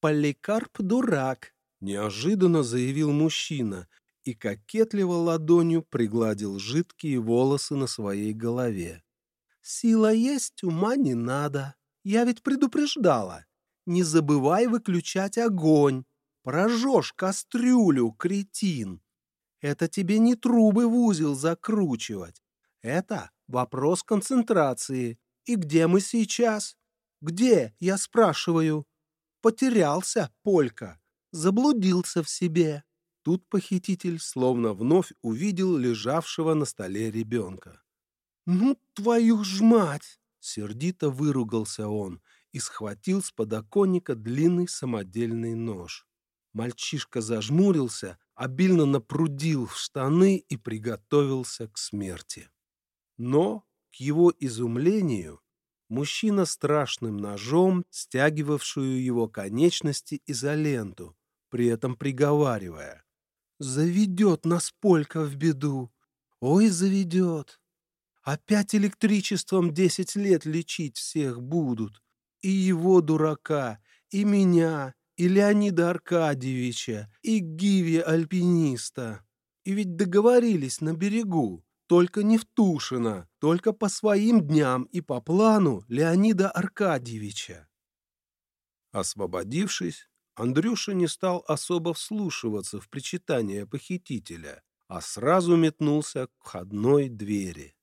Поликарп дурак, неожиданно заявил мужчина и кокетливо ладонью пригладил жидкие волосы на своей голове. Сила есть, ума не надо. Я ведь предупреждала. Не забывай выключать огонь. Прожжешь кастрюлю, кретин. Это тебе не трубы в узел закручивать. Это вопрос концентрации. И где мы сейчас? Где, я спрашиваю? Потерялся, Полька. Заблудился в себе. Тут похититель словно вновь увидел лежавшего на столе ребенка. «Ну, твою ж мать!» — сердито выругался он и схватил с подоконника длинный самодельный нож. Мальчишка зажмурился, обильно напрудил в штаны и приготовился к смерти. Но, к его изумлению, мужчина страшным ножом, стягивавшую его конечности изоленту, при этом приговаривая. «Заведет нас Полька в беду! Ой, заведет! Опять электричеством десять лет лечить всех будут! И его дурака, и меня, и Леонида Аркадьевича, и Гиви альпиниста. И ведь договорились на берегу, только не в только по своим дням и по плану Леонида Аркадьевича. Освободившись, Андрюша не стал особо вслушиваться в причитание похитителя, а сразу метнулся к входной двери.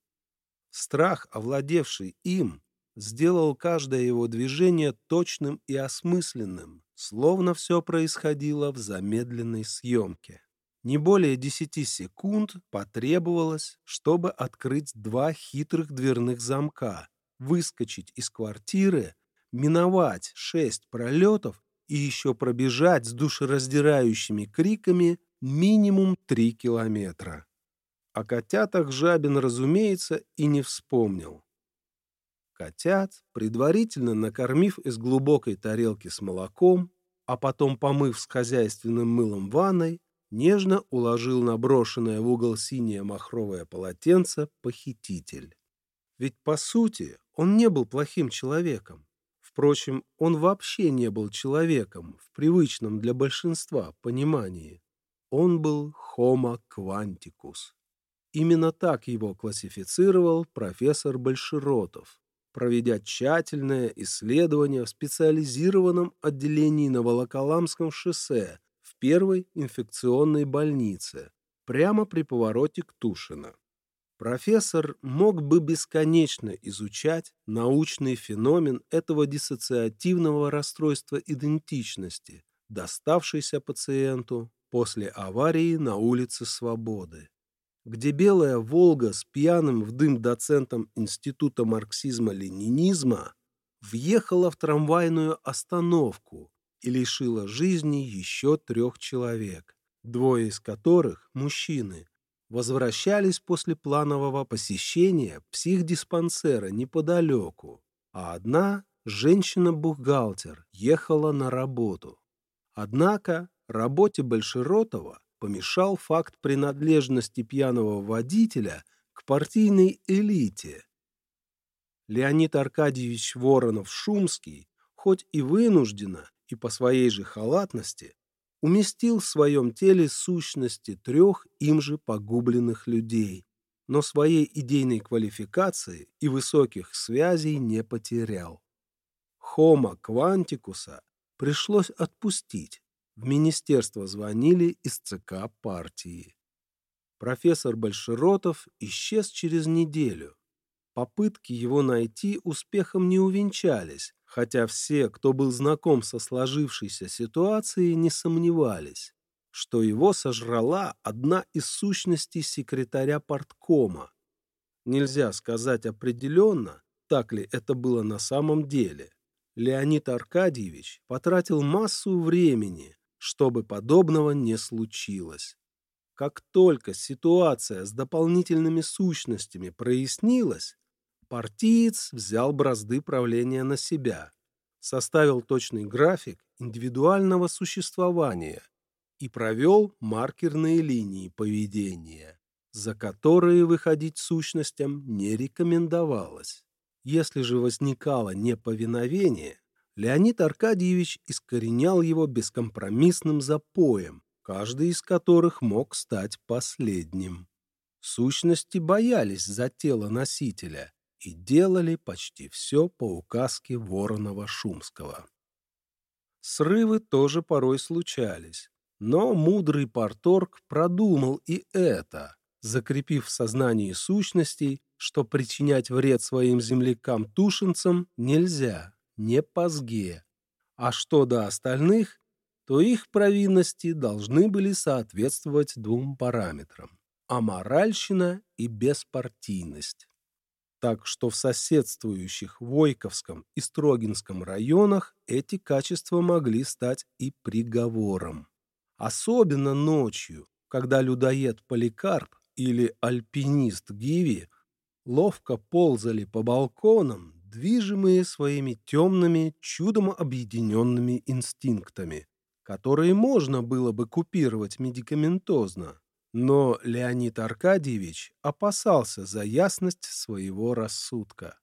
Страх, овладевший им, сделал каждое его движение точным и осмысленным, словно все происходило в замедленной съемке. Не более десяти секунд потребовалось, чтобы открыть два хитрых дверных замка, выскочить из квартиры, миновать шесть пролетов и еще пробежать с душераздирающими криками минимум три километра. О котятах Жабин, разумеется, и не вспомнил. Котят, предварительно накормив из глубокой тарелки с молоком, а потом помыв с хозяйственным мылом ванной, нежно уложил на брошенное в угол синее махровое полотенце похититель. Ведь, по сути, он не был плохим человеком. Впрочем, он вообще не был человеком в привычном для большинства понимании. Он был Homo quanticus. Именно так его классифицировал профессор Большеротов, проведя тщательное исследование в специализированном отделении на Волоколамском шоссе первой инфекционной больнице, прямо при повороте к Тушино. Профессор мог бы бесконечно изучать научный феномен этого диссоциативного расстройства идентичности, доставшийся пациенту после аварии на улице Свободы где белая «Волга» с пьяным в дым доцентом Института марксизма-ленинизма въехала в трамвайную остановку и лишила жизни еще трех человек, двое из которых, мужчины, возвращались после планового посещения психдиспансера неподалеку, а одна, женщина-бухгалтер, ехала на работу. Однако работе Большеротова помешал факт принадлежности пьяного водителя к партийной элите. Леонид Аркадьевич Воронов-Шумский, хоть и вынужденно, и по своей же халатности, уместил в своем теле сущности трех им же погубленных людей, но своей идейной квалификации и высоких связей не потерял. Хома Квантикуса пришлось отпустить, в министерство звонили из ЦК партии. Профессор Большеротов исчез через неделю. Попытки его найти успехом не увенчались, хотя все, кто был знаком со сложившейся ситуацией, не сомневались, что его сожрала одна из сущностей секретаря парткома. Нельзя сказать определенно, так ли это было на самом деле. Леонид Аркадьевич потратил массу времени, чтобы подобного не случилось. Как только ситуация с дополнительными сущностями прояснилась, партиец взял бразды правления на себя, составил точный график индивидуального существования и провел маркерные линии поведения, за которые выходить сущностям не рекомендовалось. Если же возникало неповиновение, Леонид Аркадьевич искоренял его бескомпромиссным запоем, каждый из которых мог стать последним. Сущности боялись за тело носителя и делали почти все по указке Воронова-Шумского. Срывы тоже порой случались, но мудрый порторг продумал и это, закрепив в сознании сущностей, что причинять вред своим землякам-тушинцам нельзя, не позге. А что до остальных, то их провинности должны были соответствовать двум параметрам – аморальщина и беспартийность так что в соседствующих Войковском и Строгинском районах эти качества могли стать и приговором. Особенно ночью, когда людоед Поликарп или альпинист Гиви ловко ползали по балконам, движимые своими темными, чудом объединенными инстинктами, которые можно было бы купировать медикаментозно, но Леонид Аркадьевич опасался за ясность своего рассудка.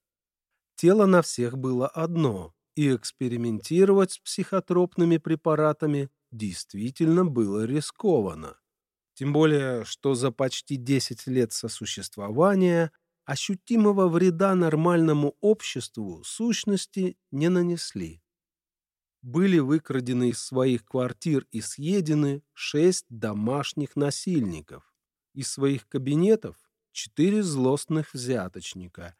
Тело на всех было одно, и экспериментировать с психотропными препаратами действительно было рискованно. Тем более, что за почти 10 лет сосуществования ощутимого вреда нормальному обществу сущности не нанесли были выкрадены из своих квартир и съедены шесть домашних насильников, из своих кабинетов четыре злостных взяточника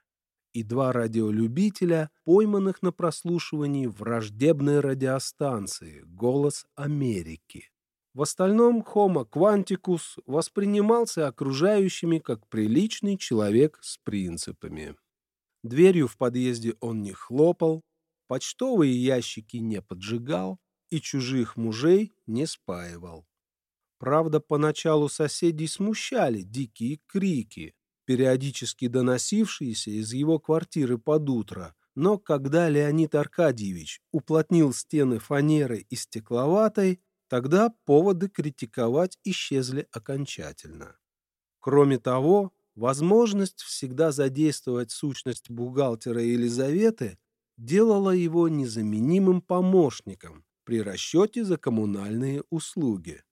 и два радиолюбителя, пойманных на прослушивании враждебной радиостанции «Голос Америки». В остальном Homo Quanticus воспринимался окружающими как приличный человек с принципами. Дверью в подъезде он не хлопал, почтовые ящики не поджигал и чужих мужей не спаивал. Правда, поначалу соседей смущали дикие крики, периодически доносившиеся из его квартиры под утро, но когда Леонид Аркадьевич уплотнил стены фанерой и стекловатой, тогда поводы критиковать исчезли окончательно. Кроме того, возможность всегда задействовать сущность бухгалтера Елизаветы делала его незаменимым помощником при расчете за коммунальные услуги.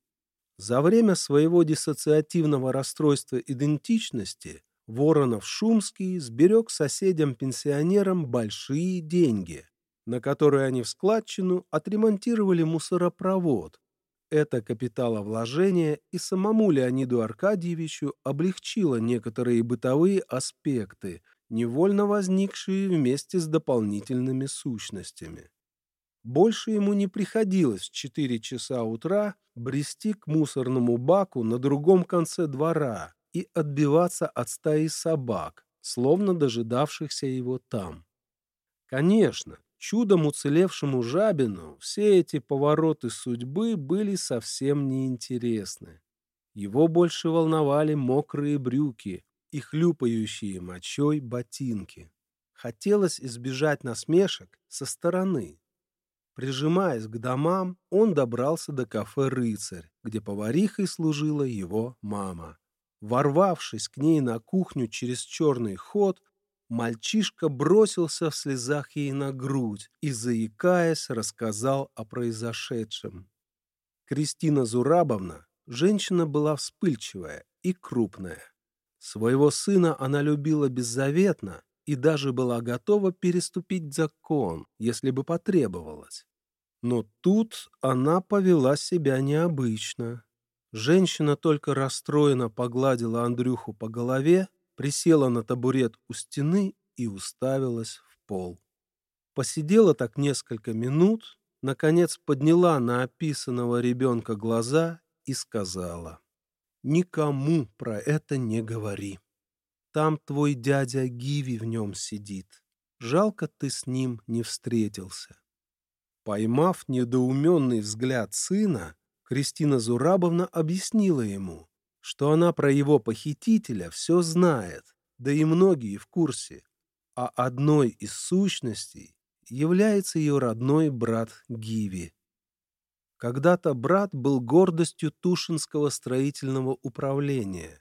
За время своего диссоциативного расстройства идентичности Воронов-Шумский сберег соседям-пенсионерам большие деньги, на которые они в складчину отремонтировали мусоропровод. Это капиталовложение и самому Леониду Аркадьевичу облегчило некоторые бытовые аспекты невольно возникшие вместе с дополнительными сущностями. Больше ему не приходилось в 4 часа утра брести к мусорному баку на другом конце двора и отбиваться от стаи собак, словно дожидавшихся его там. Конечно, чудом уцелевшему Жабину все эти повороты судьбы были совсем неинтересны. Его больше волновали мокрые брюки, и хлюпающие мочой ботинки. Хотелось избежать насмешек со стороны. Прижимаясь к домам, он добрался до кафе «Рыцарь», где поварихой служила его мама. Ворвавшись к ней на кухню через черный ход, мальчишка бросился в слезах ей на грудь и, заикаясь, рассказал о произошедшем. Кристина Зурабовна, женщина была вспыльчивая и крупная. Своего сына она любила беззаветно и даже была готова переступить закон, если бы потребовалось. Но тут она повела себя необычно. Женщина только расстроенно погладила Андрюху по голове, присела на табурет у стены и уставилась в пол. Посидела так несколько минут, наконец подняла на описанного ребенка глаза и сказала — Никому про это не говори. Там твой дядя Гиви в нем сидит. Жалко ты с ним не встретился. Поймав недоуменный взгляд сына, Кристина Зурабовна объяснила ему, что она про его похитителя все знает, да и многие в курсе, а одной из сущностей является ее родной брат Гиви. Когда-то брат был гордостью Тушинского строительного управления,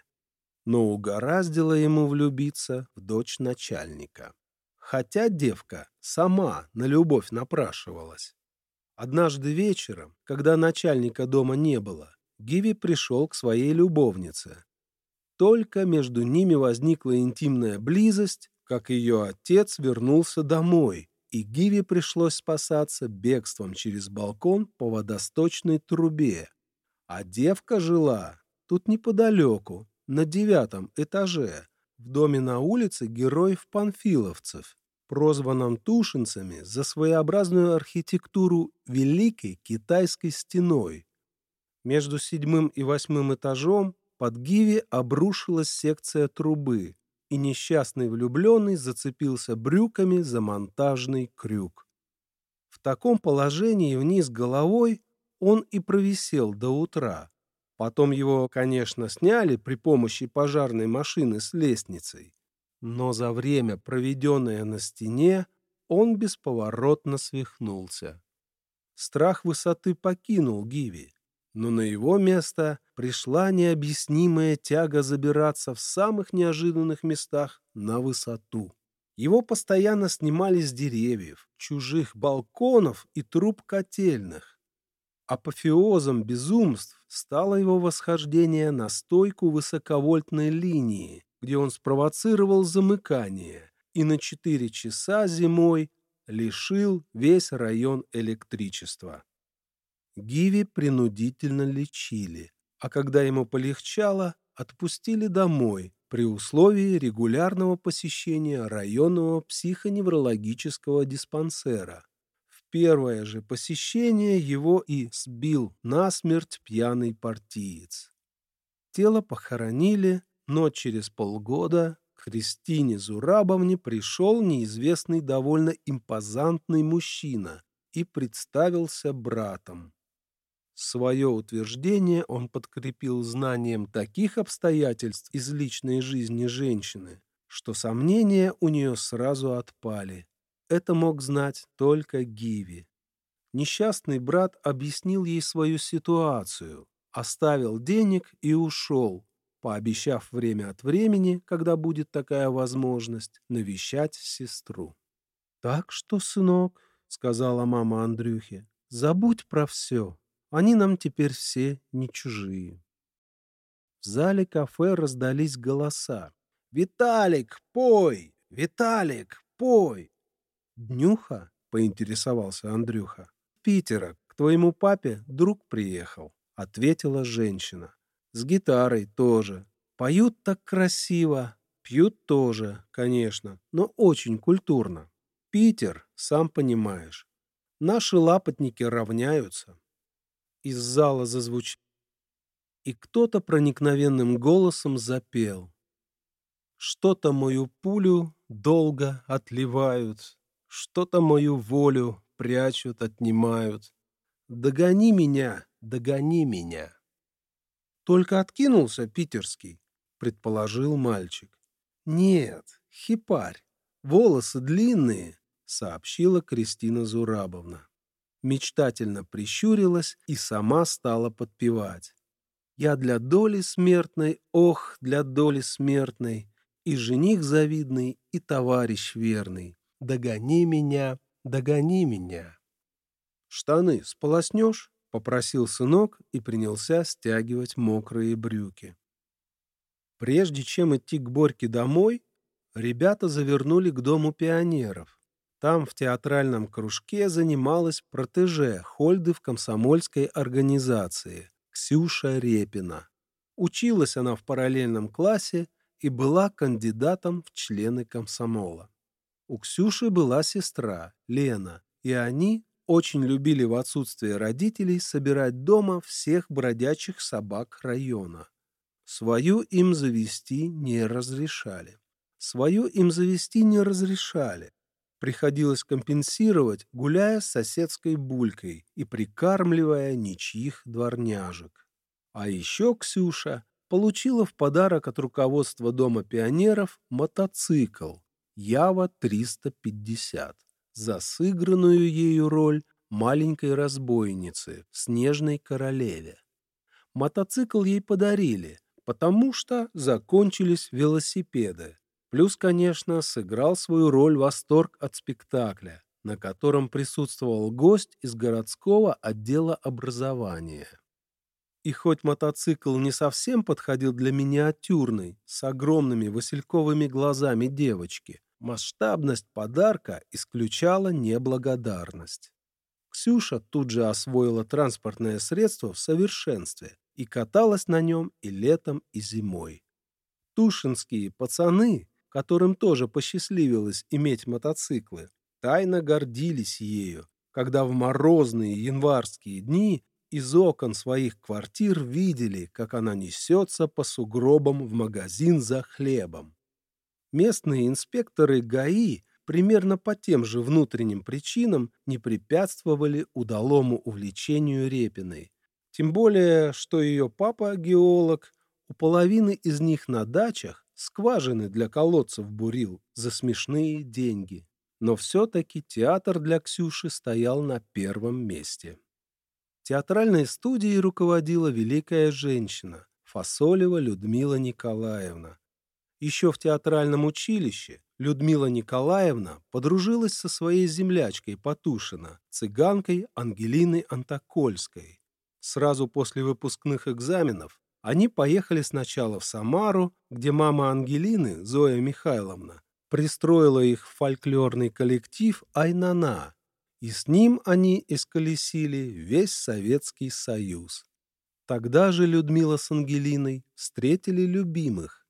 но угораздило ему влюбиться в дочь начальника. хотя девка сама на любовь напрашивалась. Однажды вечером, когда начальника дома не было, Гиви пришел к своей любовнице. Только между ними возникла интимная близость, как ее отец вернулся домой, и Гиви пришлось спасаться бегством через балкон по водосточной трубе. А девка жила тут неподалеку, на девятом этаже, в доме на улице героев-панфиловцев, прозванном тушинцами за своеобразную архитектуру Великой Китайской стеной. Между седьмым и восьмым этажом под Гиви обрушилась секция трубы, и несчастный влюбленный зацепился брюками за монтажный крюк. В таком положении вниз головой он и провисел до утра. Потом его, конечно, сняли при помощи пожарной машины с лестницей. Но за время, проведенное на стене, он бесповоротно свихнулся. Страх высоты покинул Гиви, но на его место пришла необъяснимая тяга забираться в самых неожиданных местах на высоту. Его постоянно снимали с деревьев, чужих балконов и труб котельных. Апофеозом безумств стало его восхождение на стойку высоковольтной линии, где он спровоцировал замыкание и на 4 часа зимой лишил весь район электричества. Гиви принудительно лечили, а когда ему полегчало, отпустили домой при условии регулярного посещения районного психоневрологического диспансера. В первое же посещение его и сбил насмерть пьяный партиец. Тело похоронили, но через полгода к Христине Зурабовне пришел неизвестный довольно импозантный мужчина и представился братом. Свое утверждение он подкрепил знанием таких обстоятельств из личной жизни женщины, что сомнения у нее сразу отпали. Это мог знать только Гиви. Несчастный брат объяснил ей свою ситуацию, оставил денег и ушел, пообещав время от времени, когда будет такая возможность, навещать сестру. «Так что, сынок», — сказала мама Андрюхе, — «забудь про все. Они нам теперь все не чужие». В зале кафе раздались голоса. «Виталик, пой! Виталик, пой!» «Днюха?» — поинтересовался Андрюха. «Питера, к твоему папе друг приехал», — ответила женщина. С гитарой тоже. Поют так красиво. Пьют тоже, конечно, но очень культурно. Питер, сам понимаешь. Наши лапотники равняются. Из зала зазвучал. И кто-то проникновенным голосом запел. Что-то мою пулю долго отливают, Что-то мою волю прячут, отнимают. Догони меня, догони меня. Только откинулся питерский, предположил мальчик. Нет, хипарь, волосы длинные, сообщила Кристина Зурабовна. Мечтательно прищурилась и сама стала подпевать. Я для доли смертной, ох, для доли смертной, и жених завидный, и товарищ верный. Догони меня, догони меня. Штаны сполоснешь? — попросил сынок и принялся стягивать мокрые брюки. Прежде чем идти к Борьке домой, ребята завернули к Дому пионеров. Там в театральном кружке занималась протеже Хольды в комсомольской организации Ксюша Репина. Училась она в параллельном классе и была кандидатом в члены комсомола. У Ксюши была сестра, Лена, и они очень любили в отсутствие родителей собирать дома всех бродячих собак района. Свою им завести не разрешали. Свою им завести не разрешали. Приходилось компенсировать, гуляя с соседской булькой и прикармливая ничьих дворняжек. А еще Ксюша получила в подарок от руководства Дома пионеров мотоцикл Ява-350 за сыгранную ею роль маленькой разбойницы в «Снежной королеве». Мотоцикл ей подарили, потому что закончились велосипеды. Плюс, конечно, сыграл свою роль восторг от спектакля, на котором присутствовал гость из городского отдела образования. И хоть мотоцикл не совсем подходил для миниатюрной, с огромными васильковыми глазами девочки, масштабность подарка исключала неблагодарность. Ксюша тут же освоила транспортное средство в совершенстве и каталась на нем и летом, и зимой. Тушинские пацаны, которым тоже посчастливилось иметь мотоциклы, тайно гордились ею, когда в морозные январские дни из окон своих квартир видели, как она несется по сугробам в магазин за хлебом. Местные инспекторы ГАИ примерно по тем же внутренним причинам не препятствовали удалому увлечению Репиной. Тем более, что ее папа, геолог, у половины из них на дачах скважины для колодцев бурил за смешные деньги. Но все-таки театр для Ксюши стоял на первом месте. Театральной студией руководила великая женщина, Фасолева Людмила Николаевна. Еще в театральном училище Людмила Николаевна подружилась со своей землячкой Потушина, цыганкой Ангелиной Антокольской. Сразу после выпускных экзаменов они поехали сначала в Самару, где мама Ангелины, Зоя Михайловна, пристроила их в фольклорный коллектив «Айнана», и с ним они исколесили весь Советский Союз. Тогда же Людмила с Ангелиной встретили любимых.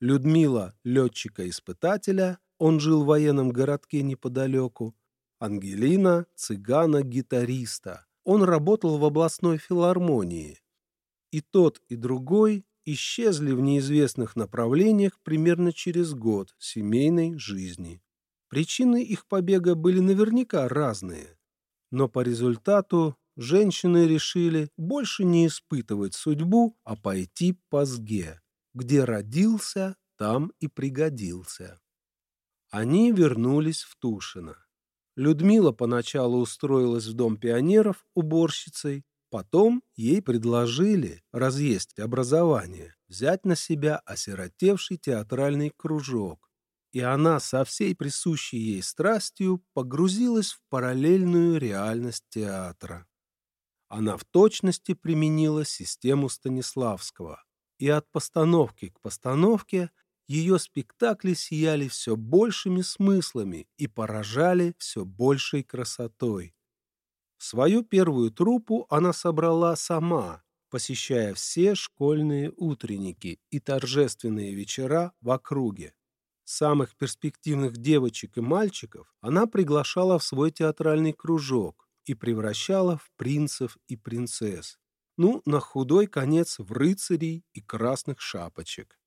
Людмила – летчика-испытателя, он жил в военном городке неподалеку. Ангелина – цыгана-гитариста, он работал в областной филармонии. И тот, и другой исчезли в неизвестных направлениях примерно через год семейной жизни. Причины их побега были наверняка разные, но по результату женщины решили больше не испытывать судьбу, а пойти по сге. Где родился, там и пригодился. Они вернулись в Тушино. Людмила поначалу устроилась в Дом пионеров уборщицей, потом ей предложили разъесть образование, взять на себя осиротевший театральный кружок, и она со всей присущей ей страстью погрузилась в параллельную реальность театра. Она в точности применила систему Станиславского, и от постановки к постановке ее спектакли сияли все большими смыслами и поражали все большей красотой. Свою первую труппу она собрала сама, посещая все школьные утренники и торжественные вечера в округе. Самых перспективных девочек и мальчиков она приглашала в свой театральный кружок и превращала в принцев и принцесс. Ну, на худой конец в рыцарей и красных шапочек.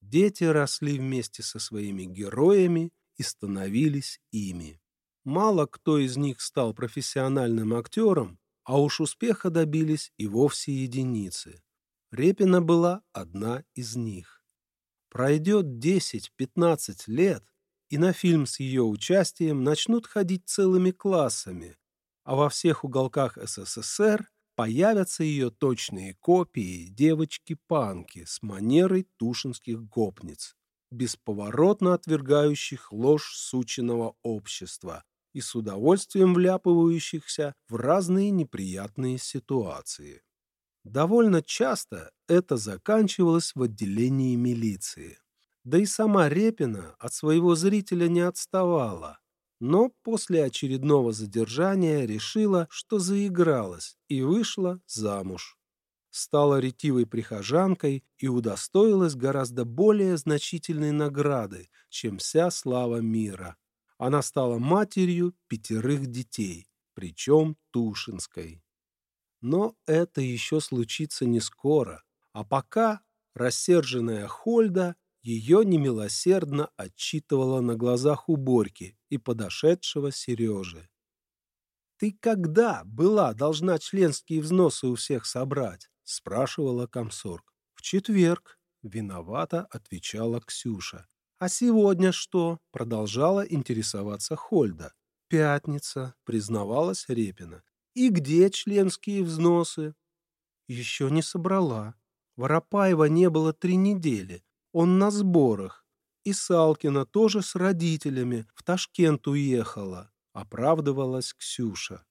Дети росли вместе со своими героями и становились ими. Мало кто из них стал профессиональным актером, а уж успеха добились и вовсе единицы. Репина была одна из них. Пройдет 10-15 лет, и на фильм с ее участием начнут ходить целыми классами, а во всех уголках СССР появятся ее точные копии девочки-панки с манерой тушинских гопниц, бесповоротно отвергающих ложь сученного общества и с удовольствием вляпывающихся в разные неприятные ситуации. Довольно часто это заканчивалось в отделении милиции. Да и сама Репина от своего зрителя не отставала. Но после очередного задержания решила, что заигралась и вышла замуж. Стала ретивой прихожанкой и удостоилась гораздо более значительной награды, чем вся слава мира. Она стала матерью пятерых детей, причем Тушинской. Но это еще случится не скоро, а пока рассерженная Хольда ее немилосердно отчитывала на глазах уборки и подошедшего Сережи. «Ты когда была должна членские взносы у всех собрать?» — спрашивала комсорг. «В четверг», — виновата отвечала Ксюша. «А сегодня что?» — продолжала интересоваться Хольда. «Пятница», — признавалась Репина. И где членские взносы? Еще не собрала. Воропаева не было три недели. Он на сборах. И Салкина тоже с родителями в Ташкент уехала, оправдывалась Ксюша.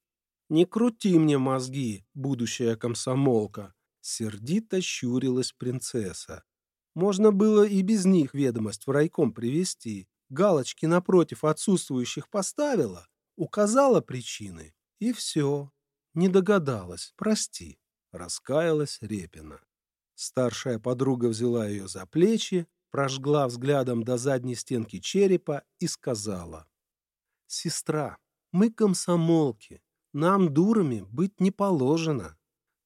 «Не крути мне мозги, будущая комсомолка!» Сердито щурилась принцесса. Можно было и без них ведомость в райком привести. Галочки напротив отсутствующих поставила, указала причины, и все. Не догадалась, прости, раскаялась Репина. Старшая подруга взяла ее за плечи, прожгла взглядом до задней стенки черепа и сказала. «Сестра, мы комсомолки, нам дурами быть не положено.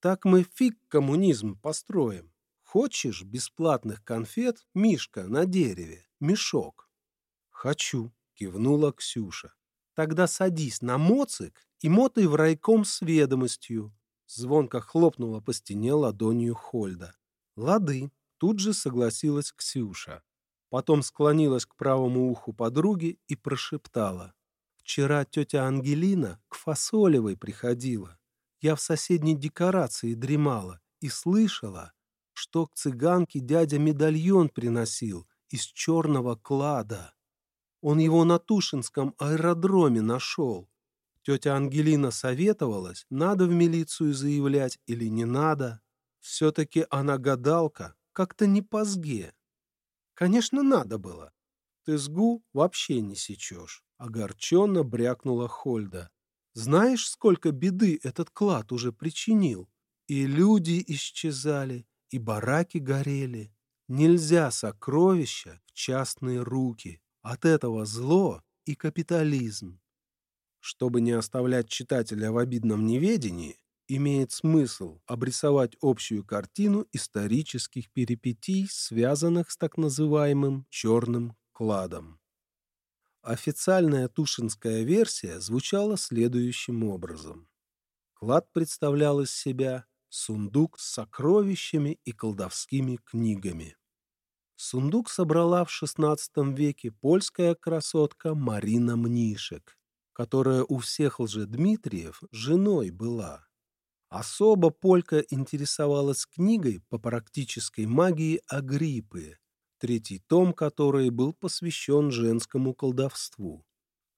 Так мы фиг коммунизм построим. Хочешь бесплатных конфет, Мишка, на дереве, мешок? Хочу, кивнула Ксюша. Тогда садись на моцик и мотай в райком с ведомостью. Звонко хлопнула по стене ладонью Хольда. Лады, тут же согласилась Ксюша. Потом склонилась к правому уху подруги и прошептала. Вчера тетя Ангелина к Фасолевой приходила. Я в соседней декорации дремала и слышала, что к цыганке дядя медальон приносил из черного клада. Он его на Тушинском аэродроме нашел. Тетя Ангелина советовалась, надо в милицию заявлять или не надо. Все-таки она гадалка, как-то не по сге. Конечно, надо было. Ты сгу вообще не сечешь. Огорченно брякнула Хольда. Знаешь, сколько беды этот клад уже причинил? И люди исчезали, и бараки горели. Нельзя сокровища в частные руки. От этого зло и капитализм. Чтобы не оставлять читателя в обидном неведении, имеет смысл обрисовать общую картину исторических перипетий, связанных с так называемым «черным кладом». Официальная тушинская версия звучала следующим образом. Клад представлял из себя сундук с сокровищами и колдовскими книгами. Сундук собрала в XVI веке польская красотка Марина Мнишек, которая у всех лжедмитриев женой была. Особо полька интересовалась книгой по практической магии Агриппы, третий том которой был посвящен женскому колдовству.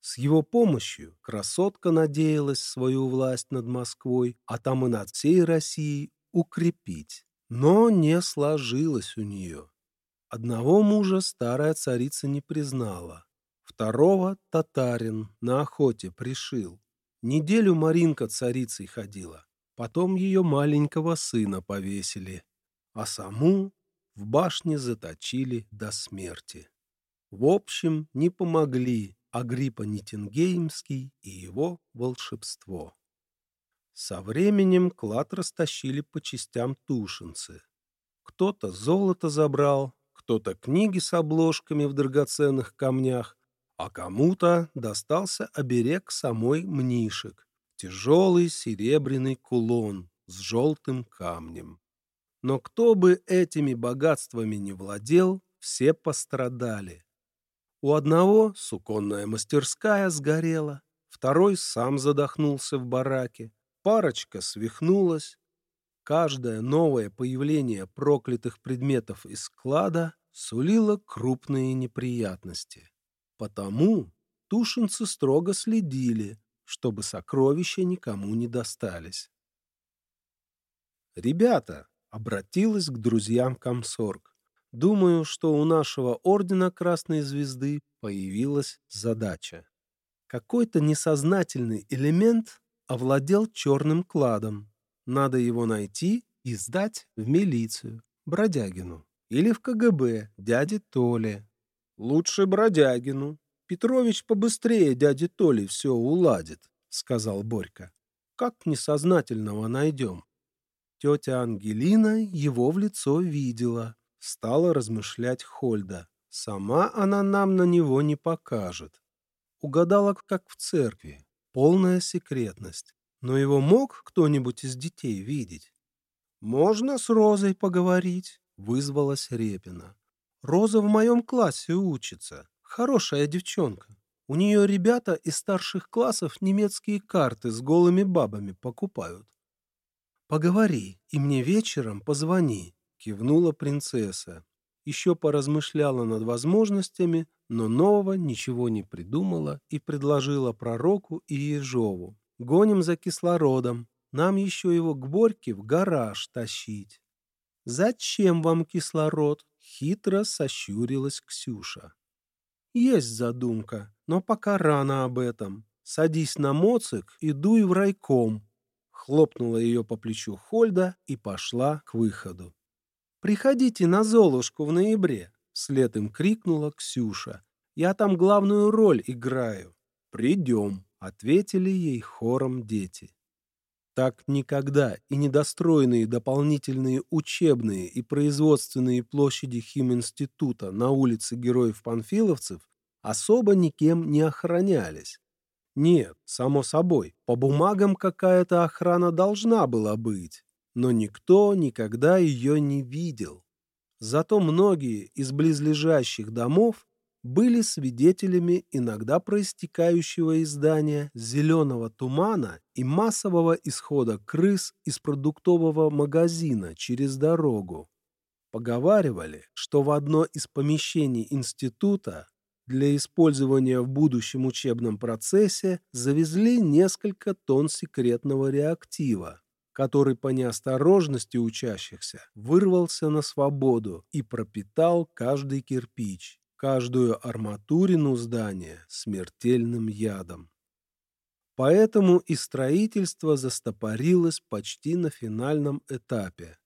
С его помощью красотка надеялась свою власть над Москвой, а там и над всей Россией укрепить. Но не сложилось у нее. Одного мужа старая царица не признала. Второго татарин на охоте пришил. Неделю Маринка царицей ходила. Потом ее маленького сына повесили. А саму в башне заточили до смерти. В общем, не помогли Агриппа Нитингеймский и его волшебство. Со временем клад растащили по частям тушинцы. Кто-то золото забрал, кто-то книги с обложками в драгоценных камнях, а кому-то достался оберег самой Мнишек — тяжелый серебряный кулон с желтым камнем. Но кто бы этими богатствами не владел, все пострадали. У одного суконная мастерская сгорела, второй сам задохнулся в бараке, парочка свихнулась. Каждое новое появление проклятых предметов из склада сулило крупные неприятности. Потому тушинцы строго следили, чтобы сокровища никому не достались. «Ребята!» Обратилась к друзьям комсорг. Думаю, что у нашего ордена Красной Звезды появилась задача. Какой-то несознательный элемент овладел черным кладом. Надо его найти и сдать в милицию, Бродягину. Или в КГБ, дяде Толе. Лучше Бродягину. Петрович побыстрее дяде Толе все уладит, сказал Борька. Как несознательного найдем? Тетя Ангелина его в лицо видела. Стала размышлять Хольда. Сама она нам на него не покажет. Угадала, как в церкви. Полная секретность. Но его мог кто-нибудь из детей видеть? «Можно с Розой поговорить?» — вызвалась Репина. «Роза в моем классе учится. Хорошая девчонка. У нее ребята из старших классов немецкие карты с голыми бабами покупают. «Поговори, и мне вечером позвони», — кивнула принцесса. еще поразмышляла над возможностями, но нового ничего не придумала и предложила пророку и Ежову. «Гоним за кислородом, нам еще его к Борьке в гараж тащить». «Зачем вам кислород?» — хитро сощурилась Ксюша. «Есть задумка, но пока рано об этом. Садись на моцик и дуй в райком». Хлопнула ее по плечу Хольда и пошла к выходу. «Приходите на Золушку в ноябре!» — вслед им крикнула Ксюша. «Я там главную роль играю». «Придем!» — ответили ей хором дети. Так никогда и недостроенные дополнительные учебные и производственные площади химинститута на улице Героев-Панфиловцев особо никем не охранялись. Нет, само собой, по бумагам какая-то охрана должна была быть, но никто никогда ее не видел. Зато многие из близлежащих домов были свидетелями иногда проистекающего издания зеленого тумана и массового исхода крыс из продуктового магазина через дорогу. Поговаривали, что в одно из помещений института для использования в будущем учебном процессе завезли несколько тонн секретного реактива, который по неосторожности учащихся вырвался на свободу и пропитал каждый кирпич, каждую арматурину здания смертельным ядом. Поэтому и строительство застопорилось почти на финальном этапе.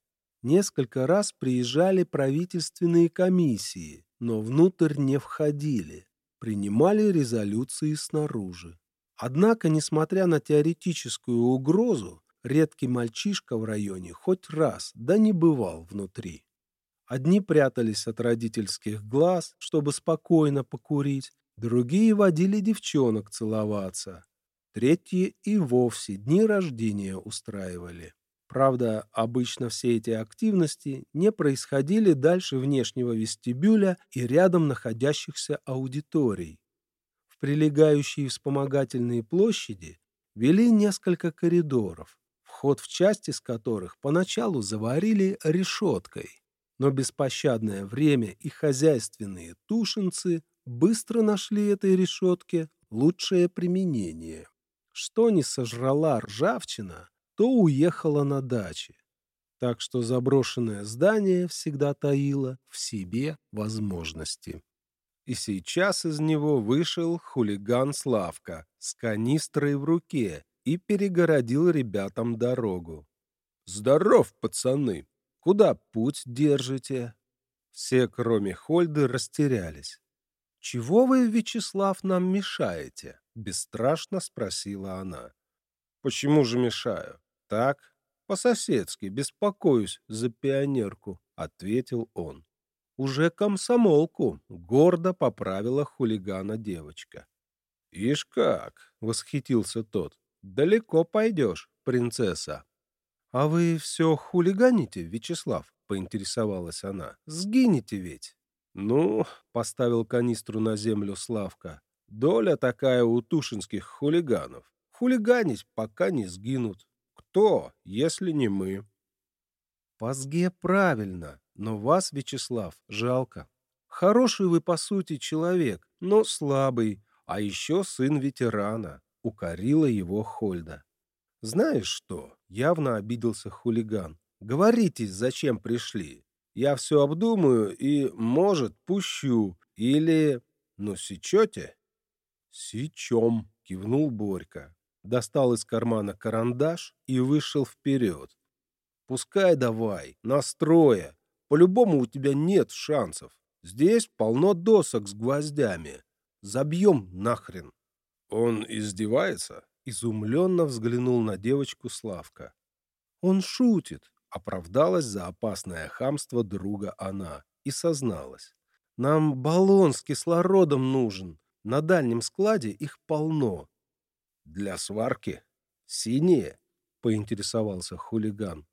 Несколько раз приезжали правительственные комиссии, но внутрь не входили, принимали резолюции снаружи. Однако, несмотря на теоретическую угрозу, редкий мальчишка в районе хоть раз, да не бывал внутри. Одни прятались от родительских глаз, чтобы спокойно покурить, другие водили девчонок целоваться, третьи и вовсе дни рождения устраивали. Правда, обычно все эти активности не происходили дальше внешнего вестибюля и рядом находящихся аудиторий. В прилегающие вспомогательные площади вели несколько коридоров, вход в часть из которых поначалу заварили решеткой. Но беспощадное время и хозяйственные тушенцы быстро нашли этой решетке лучшее применение. Что не сожрала ржавчина, то уехала на даче. Так что заброшенное здание всегда таило в себе возможности. И сейчас из него вышел хулиган Славка с канистрой в руке и перегородил ребятам дорогу. «Здоров, пацаны! Куда путь держите?» Все, кроме Хольды, растерялись. «Чего вы, Вячеслав, нам мешаете?» — бесстрашно спросила она. «Почему же мешаю? Так, по-соседски, беспокоюсь за пионерку», — ответил он. «Уже комсомолку», — гордо поправила хулигана девочка. «Ишь как!» — восхитился тот. Далеко пойдешь, принцесса. — А вы все хулиганите, Вячеслав? — поинтересовалась она. — Сгинете ведь. — Ну, — поставил канистру на землю Славка, — доля такая у тушинских хулиганов. Хулиганить, пока не сгинут. Кто, если не мы? — По сге правильно, но вас, Вячеслав, жалко. Хороший вы, по сути, человек, но слабый, а еще сын ветерана укорила его Хольда. «Знаешь что?» — явно обиделся хулиган. «Говорите, зачем пришли. Я все обдумаю и, может, пущу. Или... Ну, сечете?» «Сечем», — кивнул Борька. Достал из кармана карандаш и вышел вперед. «Пускай давай, настроя. По-любому у тебя нет шансов. Здесь полно досок с гвоздями. Забьем нахрен». «Он издевается?» — изумленно взглянул на девочку Славка. «Он шутит», — оправдалась за опасное хамство друга она и созналась. «Нам баллон с кислородом нужен. На дальнем складе их полно». «Для сварки? Синие?» — поинтересовался хулиган.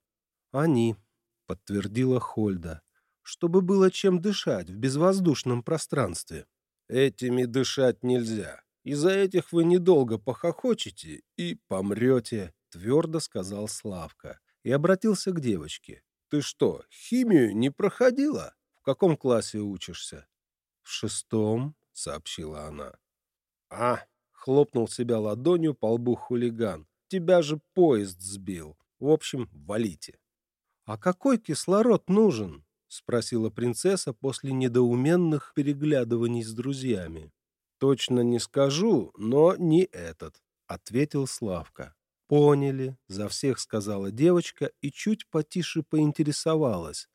«Они», — подтвердила Хольда, — «чтобы было чем дышать в безвоздушном пространстве». «Этими дышать нельзя», из-за этих вы недолго похохочете и помрете, твердо сказал Славка и обратился к девочке. Ты что, химию не проходила? В каком классе учишься?» «В шестом», — сообщила она. «А!» — хлопнул себя ладонью по лбу хулиган. «Тебя же поезд сбил. В общем, валите». «А какой кислород нужен?» — спросила принцесса после недоуменных переглядываний с друзьями. «Точно не скажу, но не этот», — ответил Славка. «Поняли», — за всех сказала девочка и чуть потише поинтересовалась.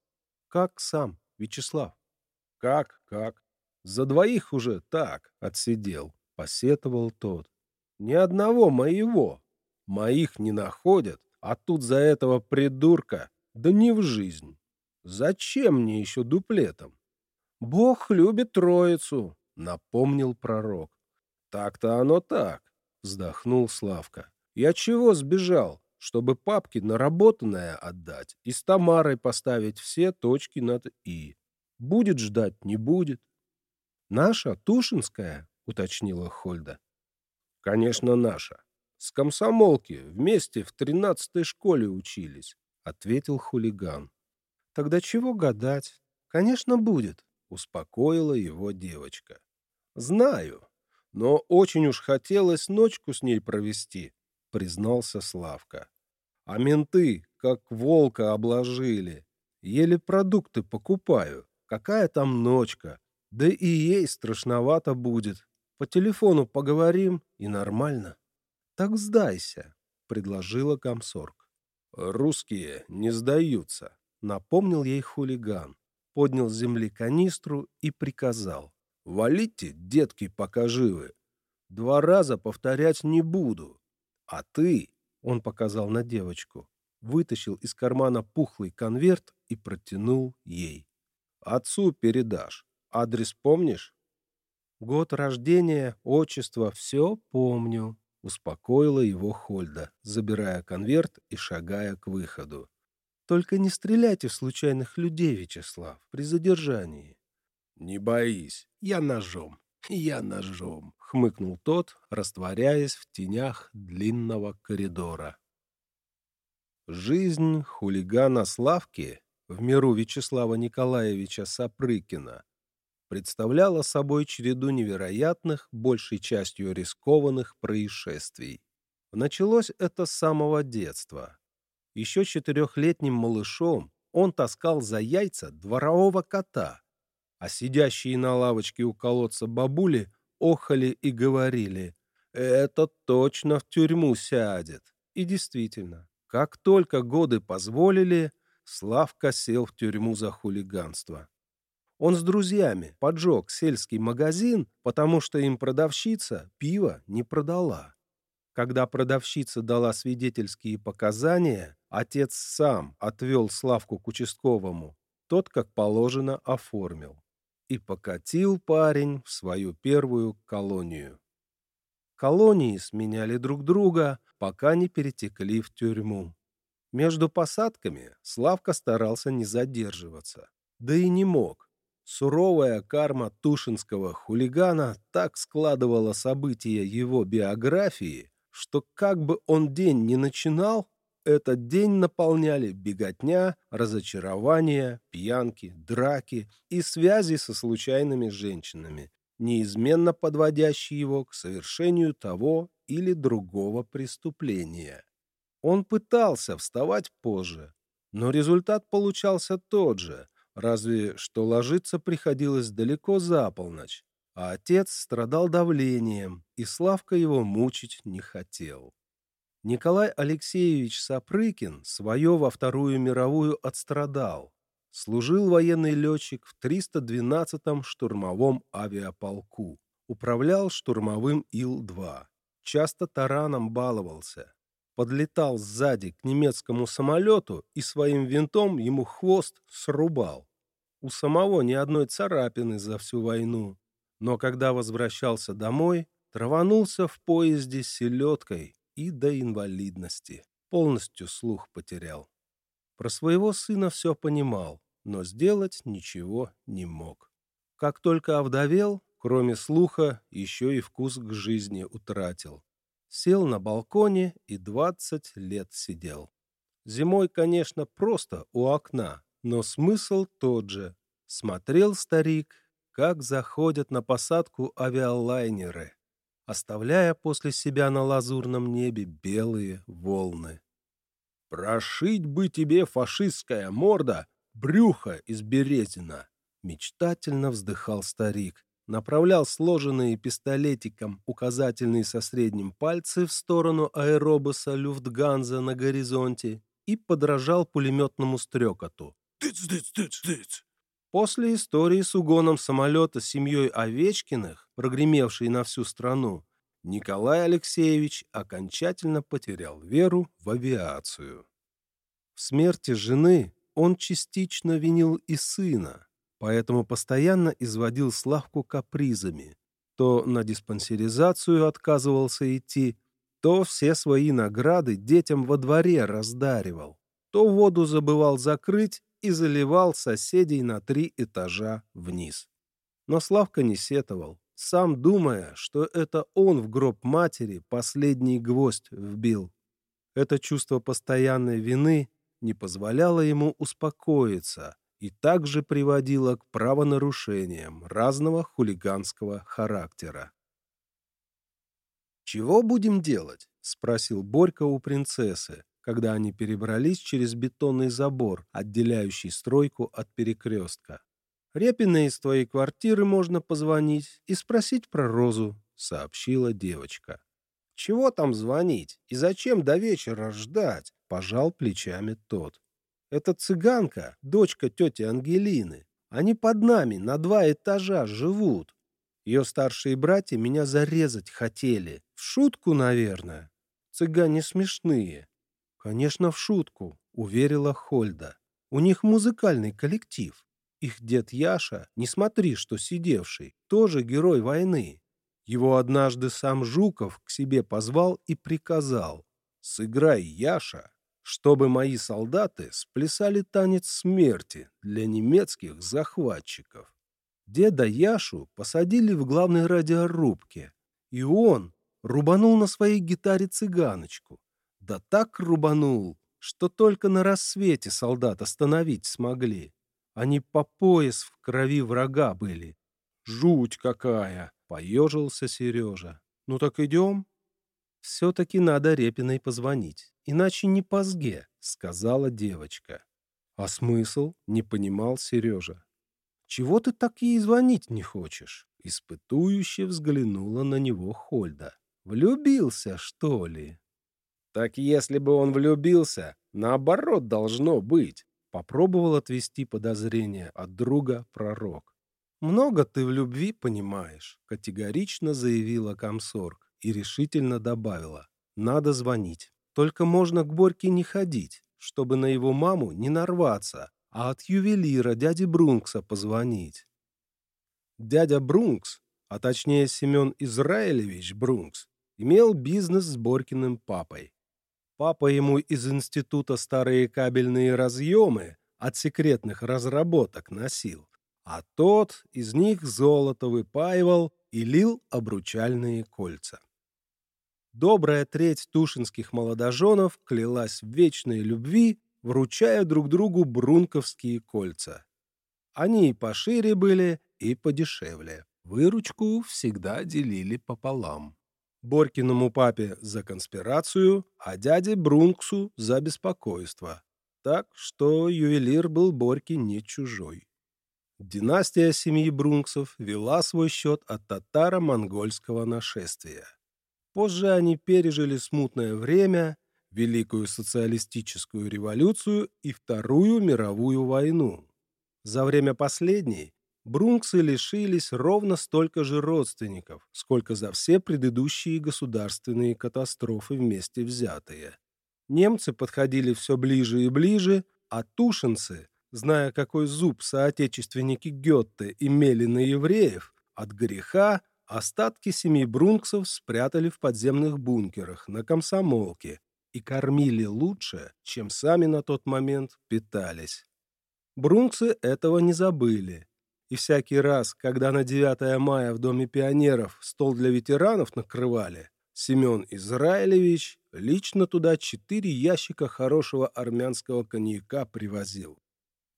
«Как сам, Вячеслав?» «Как, как? За двоих уже так отсидел», — посетовал тот. «Ни одного моего. Моих не находят, а тут за этого придурка да не в жизнь. Зачем мне еще дуплетом? Бог любит троицу, напомнил пророк. Так-то оно так, вздохнул Славка. Я чего сбежал? Чтобы папке наработанное отдать и с Тамарой поставить все точки над «и». Будет ждать, не будет. Наша, Тушинская, уточнила Хольда. Конечно, наша. С комсомолки вместе в тринадцатой школе учились. — ответил хулиган. «Тогда чего гадать? Конечно, будет», — успокоила его девочка. «Знаю, но очень уж хотелось ночку с ней провести», — признался Славка. «А менты, как волка, обложили. Еле продукты покупаю. Какая там ночка? Да и ей страшновато будет. По телефону поговорим, и нормально». «Так сдайся», — предложила комсорг. «Русские не сдаются», — напомнил ей хулиган, поднял с земли канистру и приказал. «Валите, детки, пока живы. Два раза повторять не буду. А ты, — он показал на девочку, вытащил из кармана пухлый конверт и протянул ей. Отцу передашь. Адрес помнишь? Год рождения, отчество, все помню, Успокоила его Хольда, забирая конверт и шагая к выходу. «Только не стреляйте в случайных людей, Вячеслав, при задержании». «Не боись, я ножом, я ножом», — хмыкнул тот, растворяясь в тенях длинного коридора. Жизнь хулигана Славки в миру Вячеслава Николаевича Сапрыкина представляла собой череду невероятных, большей частью рискованных происшествий. Началось это с самого детства. Еще четырехлетним малышом он таскал за яйца дворового кота, а сидящие на лавочке у колодца бабули охали и говорили «Это точно в тюрьму сядет». И действительно, как только годы позволили, Славка сел в тюрьму за хулиганство. Он с друзьями поджег сельский магазин, потому что им продавщица пиво не продала. Когда продавщица дала свидетельские показания, отец сам отвел Славку к участковому. Тот, как положено, оформил. И покатил парень в свою первую колонию. Колонии сменяли друг друга, пока не перетекли в тюрьму. Между посадками Славка старался не задерживаться. Да и не мог. Суровая карма тушинского хулигана так складывала события его биографии, что как бы он день ни начинал, этот день наполняли беготня, разочарования, пьянки, драки и связи со случайными женщинами, неизменно подводящие его к совершению того или другого преступления. Он пытался вставать позже, но результат получался тот же – Разве что ложиться приходилось далеко за полночь, а отец страдал давлением, и Славка его мучить не хотел. Николай Алексеевич Сапрыкин свое во Вторую мировую отстрадал. Служил военный летчик в 312-м штурмовом авиаполку. Управлял штурмовым Ил-2. Часто тараном баловался. Подлетал сзади к немецкому самолету и своим винтом ему хвост срубал. У самого ни одной царапины за всю войну. Но когда возвращался домой, траванулся в поезде с селедкой и до инвалидности. Полностью слух потерял. Про своего сына все понимал, но сделать ничего не мог. Как только овдовел, кроме слуха, еще и вкус к жизни утратил. Сел на балконе и двадцать лет сидел. Зимой, конечно, просто у окна, но смысл тот же. смотрел старик, как заходят на посадку авиалайнеры, оставляя после себя на лазурном небе белые волны. «Прошить бы тебе, фашистская морда, брюхо из березина!» Мечтательно вздыхал старик, направлял сложенные пистолетиком указательные со средним пальцы в сторону аэробуса Люфтганза на горизонте и подражал пулеметному стрекоту. «Тыц-тыц-тыц-тыц!» После истории с угоном самолета с семьей Овечкиных, прогремевшей на всю страну, Николай Алексеевич окончательно потерял веру в авиацию. В смерти жены он частично винил и сына, поэтому постоянно изводил Славку капризами. То на диспансеризацию отказывался идти, то все свои награды детям во дворе раздаривал, то воду забывал закрыть и заливал соседей на три этажа вниз. Но Славка не сетовал, сам думая, что это он в гроб матери последний гвоздь вбил. Это чувство постоянной вины не позволяло ему успокоиться и также приводило к правонарушениям разного хулиганского характера. «Чего будем делать?» — спросил Борька у принцессы, когда они перебрались через бетонный забор, отделяющий стройку от перекрестка. «Репиной из твоей квартиры можно позвонить и спросить про Розу», — сообщила девочка. «Чего там звонить? И зачем до вечера ждать?» — пожал плечами тот. «Это цыганка, дочка тети Ангелины. Они под нами на два этажа живут. Ее старшие братья меня зарезать хотели. В шутку, наверное. Цыгане смешные. «Конечно, в шутку», — уверила Хольда. «У них музыкальный коллектив. Их дед Яша, не смотри, что сидевший, тоже герой войны. Его однажды сам Жуков к себе позвал и приказал «Сыграй, Яша, чтобы мои солдаты сплясали танец смерти для немецких захватчиков». Деда Яшу посадили в главной радиорубке, и он рубанул на своей гитаре цыганочку, да так рубанул, что только на рассвете солдат остановить смогли. Они по пояс в крови врага были. Жуть какая! — поежился Сережа. Ну так идем? Все-таки надо Репиной позвонить, иначе не по сге, — сказала девочка. А смысл? — не понимал Сережа. Чего ты так ей звонить не хочешь? Испытующе взглянула на него Хольда. Влюбился, что ли? Так если бы он влюбился, наоборот должно быть. Попробовал отвести подозрение от друга пророк. «Много ты в любви понимаешь», — категорично заявила комсорг и решительно добавила. «Надо звонить. Только можно к Борьке не ходить, чтобы на его маму не нарваться, а от ювелира дяди Брункса позвонить». Дядя Брункс, а точнее Семен Израилевич Брункс, имел бизнес с Борькиным папой. Папа ему из института старые кабельные разъемы от секретных разработок носил, а тот из них золото выпаивал и лил обручальные кольца. Добрая треть тушинских молодоженов клялась в вечной любви, вручая друг другу брунковские кольца. Они и пошире были, и подешевле. Выручку всегда делили пополам. Борькиному папе за конспирацию, а дяде Брунксу за беспокойство. Так что ювелир был Борьке не чужой. Династия семьи Брунксов вела свой счет от татаро-монгольского нашествия. Позже они пережили смутное время, Великую социалистическую революцию и Вторую мировую войну. За время последней Брунксы лишились ровно столько же родственников, сколько за все предыдущие государственные катастрофы вместе взятые. Немцы подходили все ближе и ближе, а тушинцы, зная, какой зуб соотечественники Гетте имели на евреев, от греха остатки семьи Брунксов спрятали в подземных бункерах на комсомолке и кормили лучше, чем сами на тот момент питались. Брунксы этого не забыли и всякий раз, когда на 9 мая в Доме пионеров стол для ветеранов накрывали, Семен Израилевич лично туда четыре ящика хорошего армянского коньяка привозил.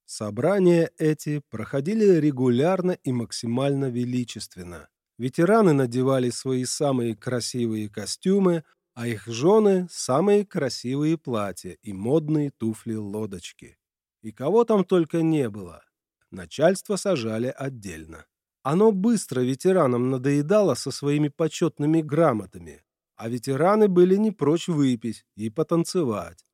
Собрания эти проходили регулярно и максимально величественно. Ветераны надевали свои самые красивые костюмы, а их жены – самые красивые платья и модные туфли-лодочки. И кого там только не было. Начальство сажали отдельно. Оно быстро ветеранам надоедало со своими почетными грамотами, а ветераны были не прочь выпить и потанцевать.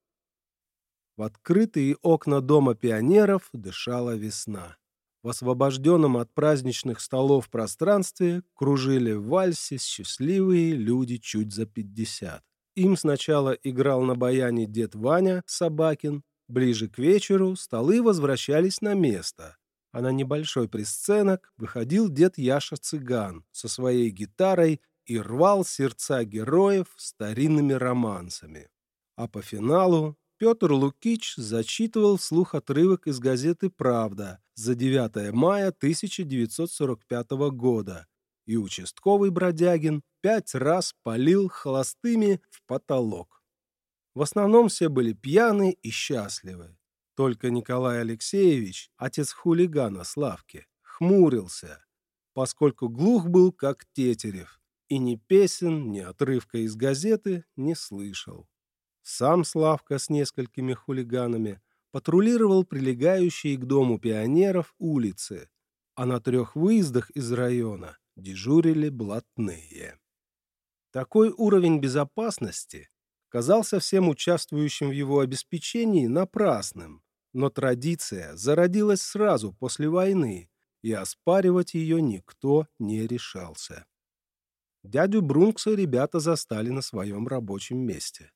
В открытые окна Дома пионеров дышала весна. В освобожденном от праздничных столов пространстве кружили в вальсе счастливые люди чуть за пятьдесят. Им сначала играл на баяне дед Ваня Собакин. Ближе к вечеру столы возвращались на место, а на небольшой присценок выходил дед Яша Цыган со своей гитарой и рвал сердца героев старинными романсами. А по финалу Петр Лукич зачитывал вслух отрывок из газеты «Правда» за 9 мая 1945 года, и участковый Бродягин пять раз полил холостыми в потолок. В основном все были пьяны и счастливы. Только Николай Алексеевич, отец хулигана Славки, хмурился, поскольку глух был, как Тетерев, и ни песен, ни отрывка из газеты не слышал. Сам Славка с несколькими хулиганами патрулировал прилегающие к дому пионеров улицы, а на трех выездах из района дежурили блатные. Такой уровень безопасности казался всем участвующим в его обеспечении напрасным, но традиция зародилась сразу после войны, и оспаривать ее никто не решался. Дядю Брункса ребята застали на своем рабочем месте.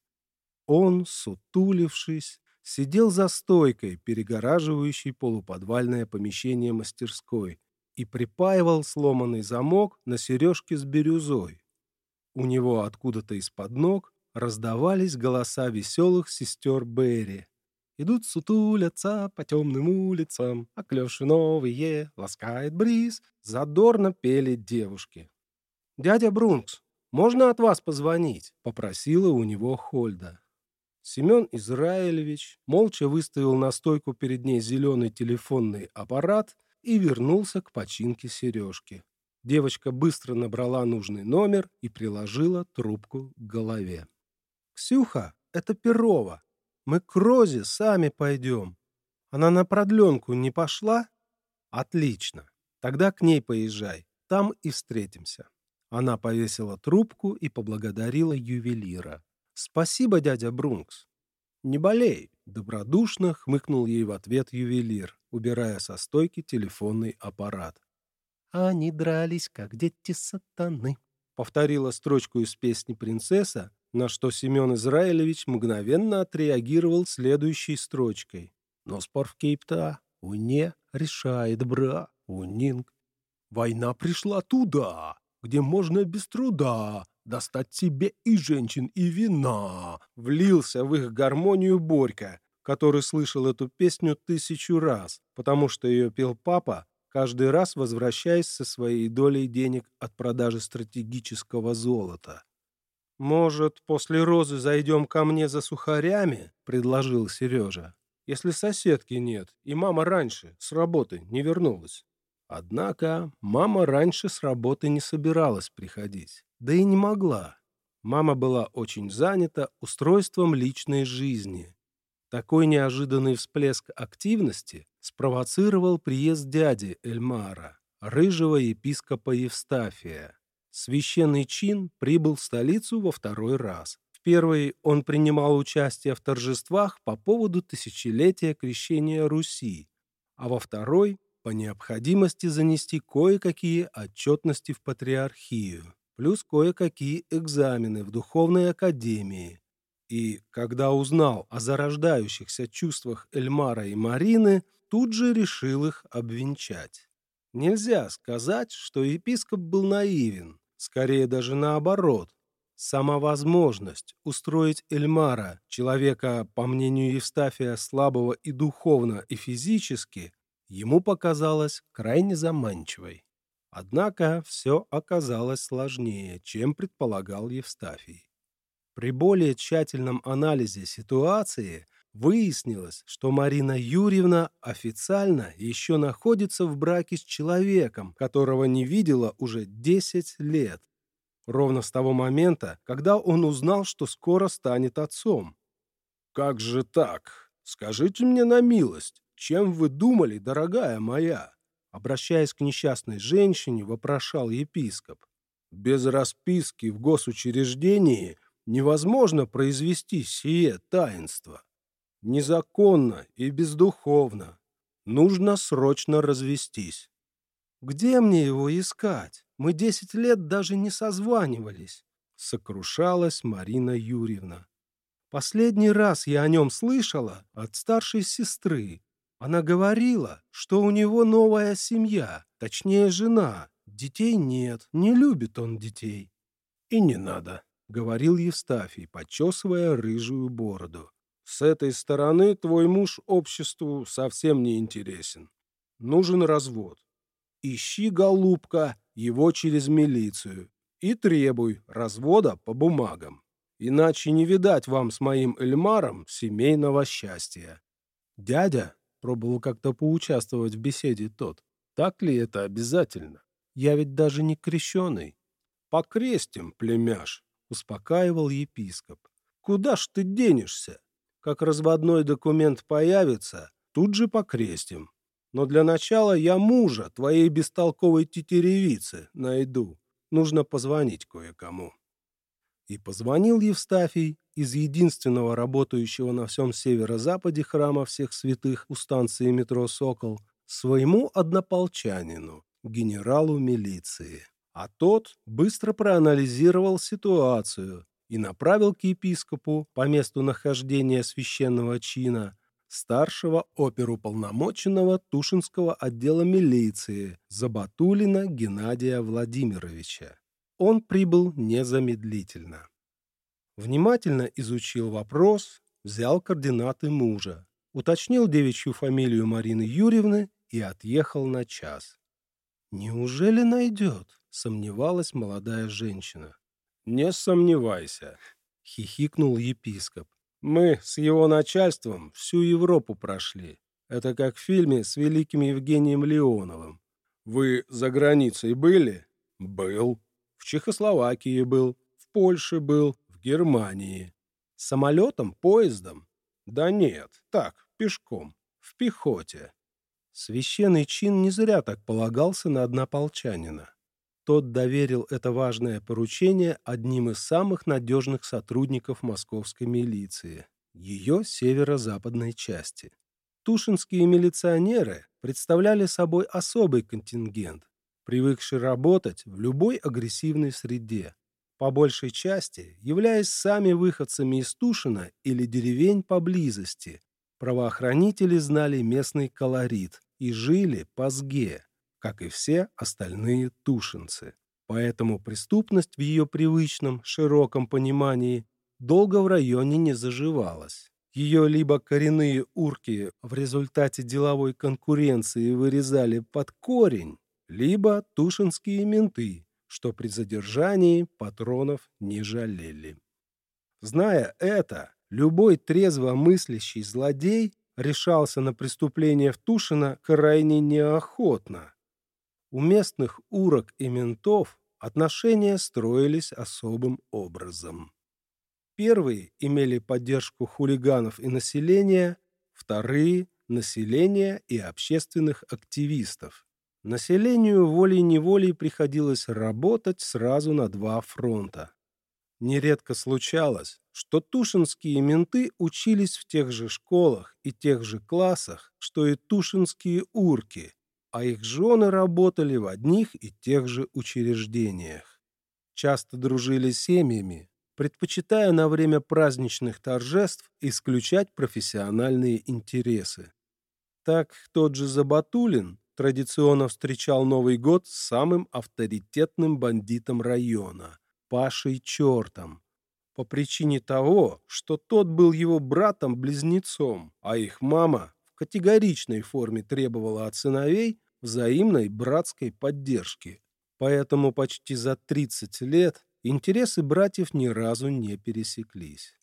Он, сутулившись, сидел за стойкой, перегораживающей полуподвальное помещение мастерской, и припаивал сломанный замок на сережке с бирюзой. У него откуда-то из-под ног раздавались голоса веселых сестер Берри, Идут сутулятся по темным улицам, а клёши новые ласкает бриз. Задорно пели девушки. «Дядя Брункс, можно от вас позвонить?» — попросила у него Хольда. Семен Израилевич молча выставил на стойку перед ней зеленый телефонный аппарат и вернулся к починке сережки. Девочка быстро набрала нужный номер и приложила трубку к голове. «Ксюха, это Перова. Мы к Розе сами пойдем. Она на продленку не пошла? Отлично. Тогда к ней поезжай. Там и встретимся. Она повесила трубку и поблагодарила ювелира. Спасибо, дядя Брункс. Не болей. Добродушно хмыкнул ей в ответ ювелир, убирая со стойки телефонный аппарат. Они дрались, как дети сатаны. Повторила строчку из песни «Принцесса», на что Семен Израилевич мгновенно отреагировал следующей строчкой. Но спор в Кейпта уне решает бра, унинг. Война пришла туда, где можно без труда достать себе и женщин, и вина. Влился в их гармонию Борька, который слышал эту песню тысячу раз, потому что ее пел папа, каждый раз возвращаясь со своей долей денег от продажи стратегического золота. «Может, после розы зайдем ко мне за сухарями?» — предложил Сережа. «Если соседки нет, и мама раньше с работы не вернулась». Однако мама раньше с работы не собиралась приходить, да и не могла. Мама была очень занята устройством личной жизни. Такой неожиданный всплеск активности спровоцировал приезд дяди Эльмара, рыжего епископа Евстафия. Священный чин прибыл в столицу во второй раз. В первый он принимал участие в торжествах по поводу тысячелетия крещения Руси, а во второй – по необходимости занести кое-какие отчетности в патриархию, плюс кое-какие экзамены в духовной академии. И, когда узнал о зарождающихся чувствах Эльмара и Марины, тут же решил их обвенчать. Нельзя сказать, что епископ был наивен. Скорее даже наоборот. Сама возможность устроить Эльмара, человека, по мнению Евстафия, слабого и духовно, и физически, ему показалась крайне заманчивой. Однако все оказалось сложнее, чем предполагал Евстафий. При более тщательном анализе ситуации Выяснилось, что Марина Юрьевна официально еще находится в браке с человеком, которого не видела уже 10 лет. Ровно с того момента, когда он узнал, что скоро станет отцом. «Как же так? Скажите мне на милость, чем вы думали, дорогая моя?» Обращаясь к несчастной женщине, вопрошал епископ. «Без расписки в госучреждении невозможно произвести сие таинство» незаконно и бездуховно. Нужно срочно развестись. Где мне его искать? Мы десять лет даже не созванивались, сокрушалась Марина Юрьевна. Последний раз я о нем слышала от старшей сестры. Она говорила, что у него новая семья, точнее жена. Детей нет, не любит он детей. И не надо, говорил Евстафий, почесывая рыжую бороду. С этой стороны твой муж обществу совсем не интересен. Нужен развод. Ищи, голубка, его через милицию и требуй развода по бумагам. Иначе не видать вам с моим Эльмаром семейного счастья. Дядя пробовал как-то поучаствовать в беседе тот. Так ли это обязательно? Я ведь даже не крещеный. Покрестим, племяш, успокаивал епископ. Куда ж ты денешься? Как разводной документ появится, тут же покрестим. Но для начала я мужа твоей бестолковой тетеревицы найду. Нужно позвонить кое-кому». И позвонил Евстафий из единственного работающего на всем северо-западе храма всех святых у станции метро «Сокол» своему однополчанину, генералу милиции. А тот быстро проанализировал ситуацию и направил к епископу по месту нахождения священного чина старшего оперуполномоченного Тушинского отдела милиции Забатулина Геннадия Владимировича. Он прибыл незамедлительно. Внимательно изучил вопрос, взял координаты мужа, уточнил девичью фамилию Марины Юрьевны и отъехал на час. «Неужели найдет?» — сомневалась молодая женщина. «Не сомневайся», — хихикнул епископ. «Мы с его начальством всю Европу прошли. Это как в фильме с великим Евгением Леоновым. Вы за границей были? Был. В Чехословакии был, в Польше был, в Германии. Самолетом, поездом? Да нет, так, пешком, в пехоте. Священный чин не зря так полагался на однополчанина. Тот доверил это важное поручение одним из самых надежных сотрудников московской милиции, ее северо-западной части. Тушинские милиционеры представляли собой особый контингент, привыкший работать в любой агрессивной среде, по большей части являясь сами выходцами из Тушина или деревень поблизости. Правоохранители знали местный колорит и жили по сге, как и все остальные тушинцы. Поэтому преступность в ее привычном, широком понимании долго в районе не заживалась. Ее либо коренные урки в результате деловой конкуренции вырезали под корень, либо тушинские менты, что при задержании патронов не жалели. Зная это, любой трезво мыслящий злодей решался на преступление в Тушино крайне неохотно, у местных урок и ментов отношения строились особым образом. Первые имели поддержку хулиганов и населения, вторые – населения и общественных активистов. Населению волей-неволей приходилось работать сразу на два фронта. Нередко случалось, что тушинские менты учились в тех же школах и тех же классах, что и тушинские урки, а их жены работали в одних и тех же учреждениях. Часто дружили семьями, предпочитая на время праздничных торжеств исключать профессиональные интересы. Так тот же Забатулин традиционно встречал Новый год с самым авторитетным бандитом района – Пашей Чертом, по причине того, что тот был его братом-близнецом, а их мама в категоричной форме требовала от сыновей взаимной братской поддержки. Поэтому почти за 30 лет интересы братьев ни разу не пересеклись.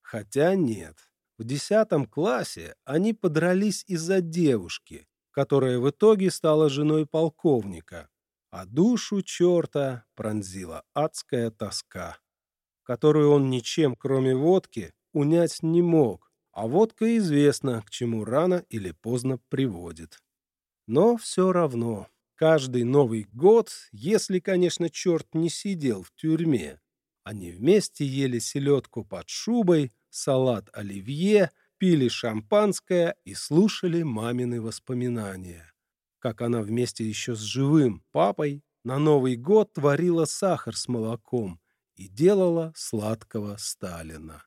Хотя нет, В десятом классе они подрались из-за девушки, которая в итоге стала женой полковника, а душу черта пронзила адская тоска, которую он ничем, кроме водки, унять не мог, а водка известна, к чему рано или поздно приводит. Но все равно, каждый Новый год, если, конечно, черт не сидел в тюрьме, они вместе ели селедку под шубой, салат оливье, пили шампанское и слушали мамины воспоминания. Как она вместе еще с живым папой на Новый год творила сахар с молоком и делала сладкого Сталина.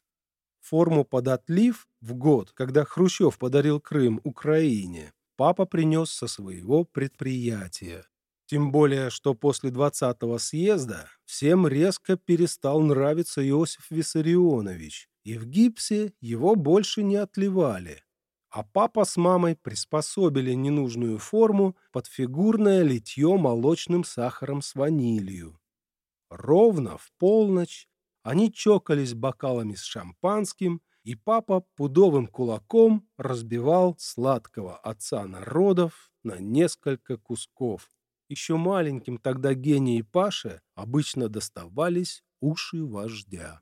Форму под отлив в год, когда Хрущев подарил Крым Украине, папа принес со своего предприятия. Тем более, что после 20-го съезда всем резко перестал нравиться Иосиф Виссарионович, и в гипсе его больше не отливали. А папа с мамой приспособили ненужную форму под фигурное литье молочным сахаром с ванилью. Ровно в полночь они чокались бокалами с шампанским, и папа пудовым кулаком разбивал сладкого отца народов на несколько кусков. Еще маленьким тогда гении Паше обычно доставались уши вождя.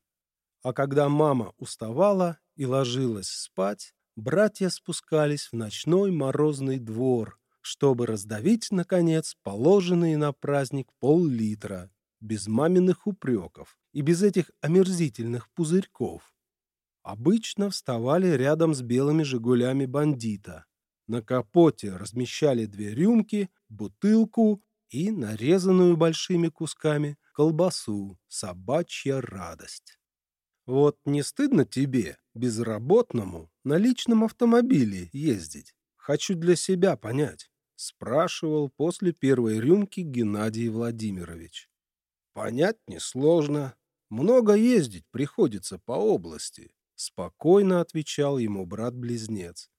А когда мама уставала и ложилась спать, братья спускались в ночной морозный двор, чтобы раздавить, наконец, положенные на праздник пол-литра, без маминых упреков и без этих омерзительных пузырьков. Обычно вставали рядом с белыми «Жигулями» бандита. На капоте размещали две рюмки, бутылку и нарезанную большими кусками колбасу «Собачья радость». Вот не стыдно тебе, безработному, на личном автомобиле ездить? Хочу для себя понять, спрашивал после первой рюмки Геннадий Владимирович. Понять несложно. Много ездить приходится по области, спокойно отвечал ему брат-близнец.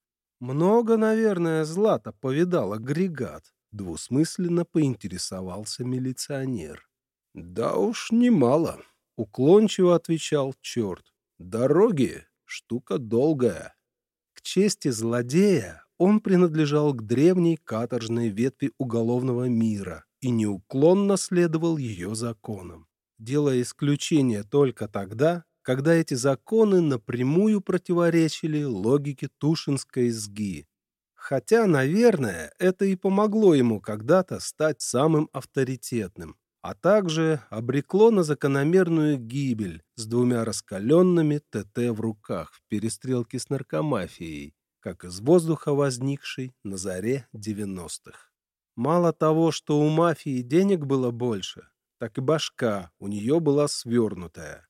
Много, наверное, злата повидал агрегат, двусмысленно поинтересовался милиционер. Да уж немало, Уклончиво отвечал черт. Дороги — штука долгая. К чести злодея он принадлежал к древней каторжной ветви уголовного мира и неуклонно следовал ее законам, делая исключение только тогда, когда эти законы напрямую противоречили логике Тушинской сги. Хотя, наверное, это и помогло ему когда-то стать самым авторитетным, а также обрекло на закономерную гибель с двумя раскаленными ТТ в руках в перестрелке с наркомафией, как из воздуха возникшей на заре 90-х. Мало того, что у мафии денег было больше, так и башка у нее была свернутая.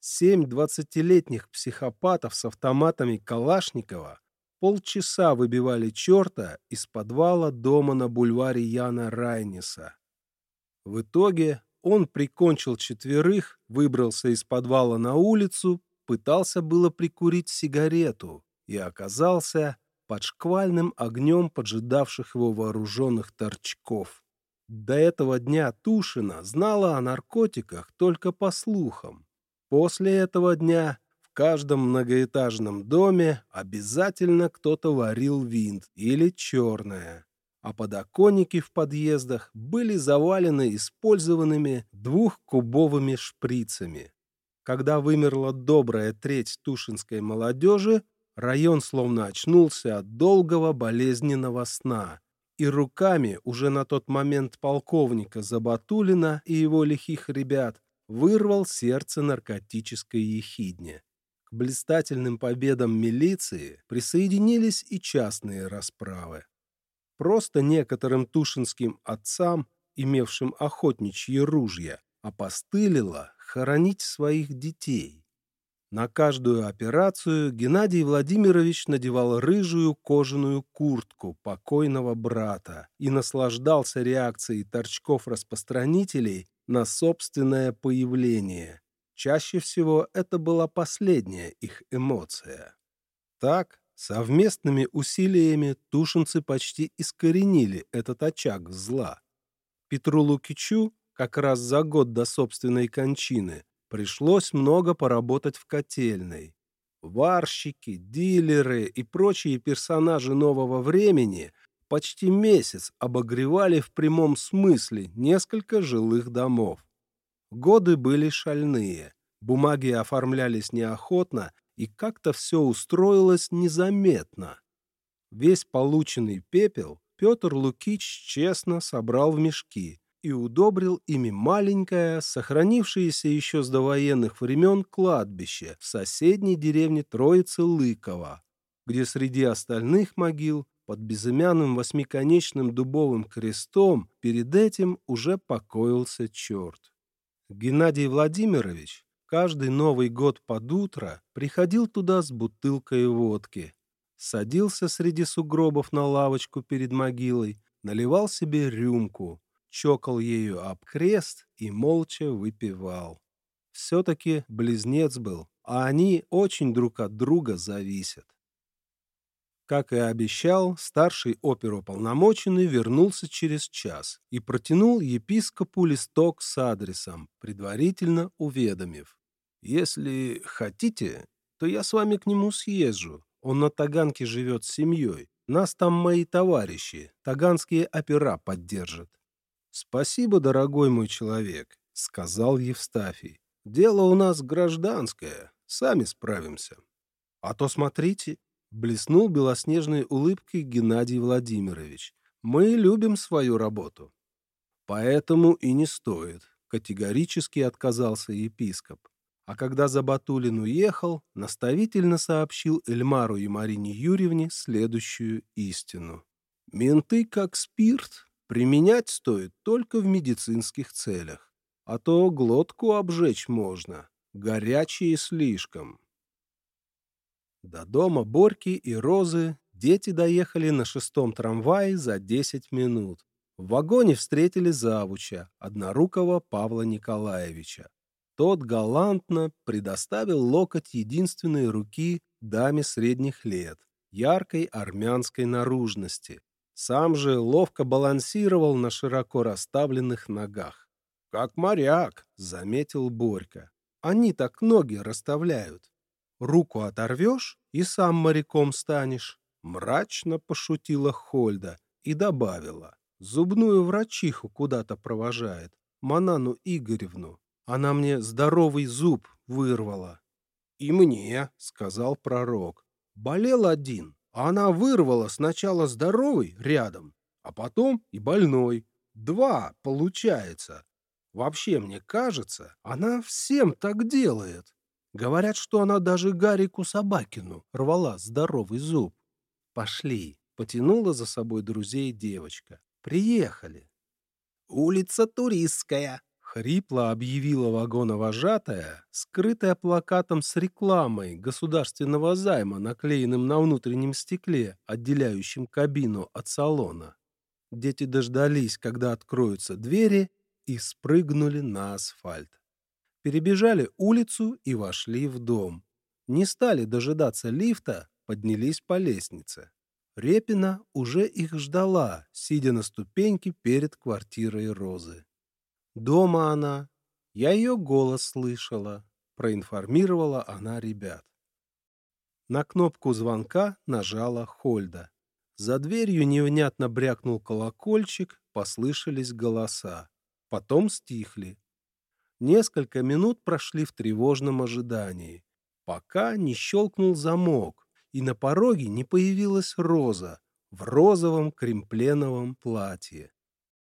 Семь двадцатилетних психопатов с автоматами Калашникова полчаса выбивали черта из подвала дома на бульваре Яна Райниса, в итоге он прикончил четверых, выбрался из подвала на улицу, пытался было прикурить сигарету и оказался под шквальным огнем поджидавших его вооруженных торчков. До этого дня Тушина знала о наркотиках только по слухам. После этого дня в каждом многоэтажном доме обязательно кто-то варил винт или черное а подоконники в подъездах были завалены использованными двухкубовыми шприцами. Когда вымерла добрая треть тушинской молодежи, район словно очнулся от долгого болезненного сна, и руками уже на тот момент полковника Забатулина и его лихих ребят вырвал сердце наркотической ехидне. К блистательным победам милиции присоединились и частные расправы. Просто некоторым тушинским отцам, имевшим охотничьи ружья, опостылило хоронить своих детей. На каждую операцию Геннадий Владимирович надевал рыжую кожаную куртку покойного брата и наслаждался реакцией торчков-распространителей на собственное появление. Чаще всего это была последняя их эмоция. Так, Совместными усилиями тушинцы почти искоренили этот очаг зла. Петру Лукичу как раз за год до собственной кончины пришлось много поработать в котельной. Варщики, дилеры и прочие персонажи нового времени почти месяц обогревали в прямом смысле несколько жилых домов. Годы были шальные, бумаги оформлялись неохотно, и как-то все устроилось незаметно. Весь полученный пепел Петр Лукич честно собрал в мешки и удобрил ими маленькое, сохранившееся еще с довоенных времен кладбище в соседней деревне Троицы-Лыкова, где среди остальных могил под безымянным восьмиконечным дубовым крестом перед этим уже покоился черт. Геннадий Владимирович каждый Новый год под утро приходил туда с бутылкой водки, садился среди сугробов на лавочку перед могилой, наливал себе рюмку, чокал ею об крест и молча выпивал. Все-таки близнец был, а они очень друг от друга зависят. Как и обещал, старший оперуполномоченный вернулся через час и протянул епископу листок с адресом, предварительно уведомив. «Если хотите, то я с вами к нему съезжу. Он на Таганке живет с семьей. Нас там мои товарищи, таганские опера поддержат». «Спасибо, дорогой мой человек», — сказал Евстафий. «Дело у нас гражданское, сами справимся. А то смотрите, Блеснул белоснежной улыбкой Геннадий Владимирович. «Мы любим свою работу». «Поэтому и не стоит», — категорически отказался епископ. А когда Забатулин уехал, наставительно сообщил Эльмару и Марине Юрьевне следующую истину. «Менты, как спирт, применять стоит только в медицинских целях, а то глотку обжечь можно, горячие слишком». До дома Борьки и Розы дети доехали на шестом трамвае за 10 минут. В вагоне встретили завуча, однорукого Павла Николаевича. Тот галантно предоставил локоть единственной руки даме средних лет, яркой армянской наружности. Сам же ловко балансировал на широко расставленных ногах. «Как моряк», — заметил Борька. «Они так ноги расставляют. Руку оторвешь и сам моряком станешь. Мрачно пошутила Хольда и добавила. Зубную врачиху куда-то провожает, Манану Игоревну. Она мне здоровый зуб вырвала. «И мне», — сказал пророк. «Болел один, а она вырвала сначала здоровый рядом, а потом и больной. Два, получается. Вообще, мне кажется, она всем так делает». Говорят, что она даже Гарику Собакину рвала здоровый зуб. Пошли, потянула за собой друзей девочка. Приехали. Улица Туристская, хрипло объявила вагоновожатая, скрытая плакатом с рекламой государственного займа, наклеенным на внутреннем стекле, отделяющим кабину от салона. Дети дождались, когда откроются двери, и спрыгнули на асфальт перебежали улицу и вошли в дом. Не стали дожидаться лифта, поднялись по лестнице. Репина уже их ждала, сидя на ступеньке перед квартирой Розы. Дома она. Я ее голос слышала. Проинформировала она ребят. На кнопку звонка нажала Хольда. За дверью невнятно брякнул колокольчик, послышались голоса. Потом стихли. Несколько минут прошли в тревожном ожидании, пока не щелкнул замок, и на пороге не появилась Роза в розовом кремпленовом платье.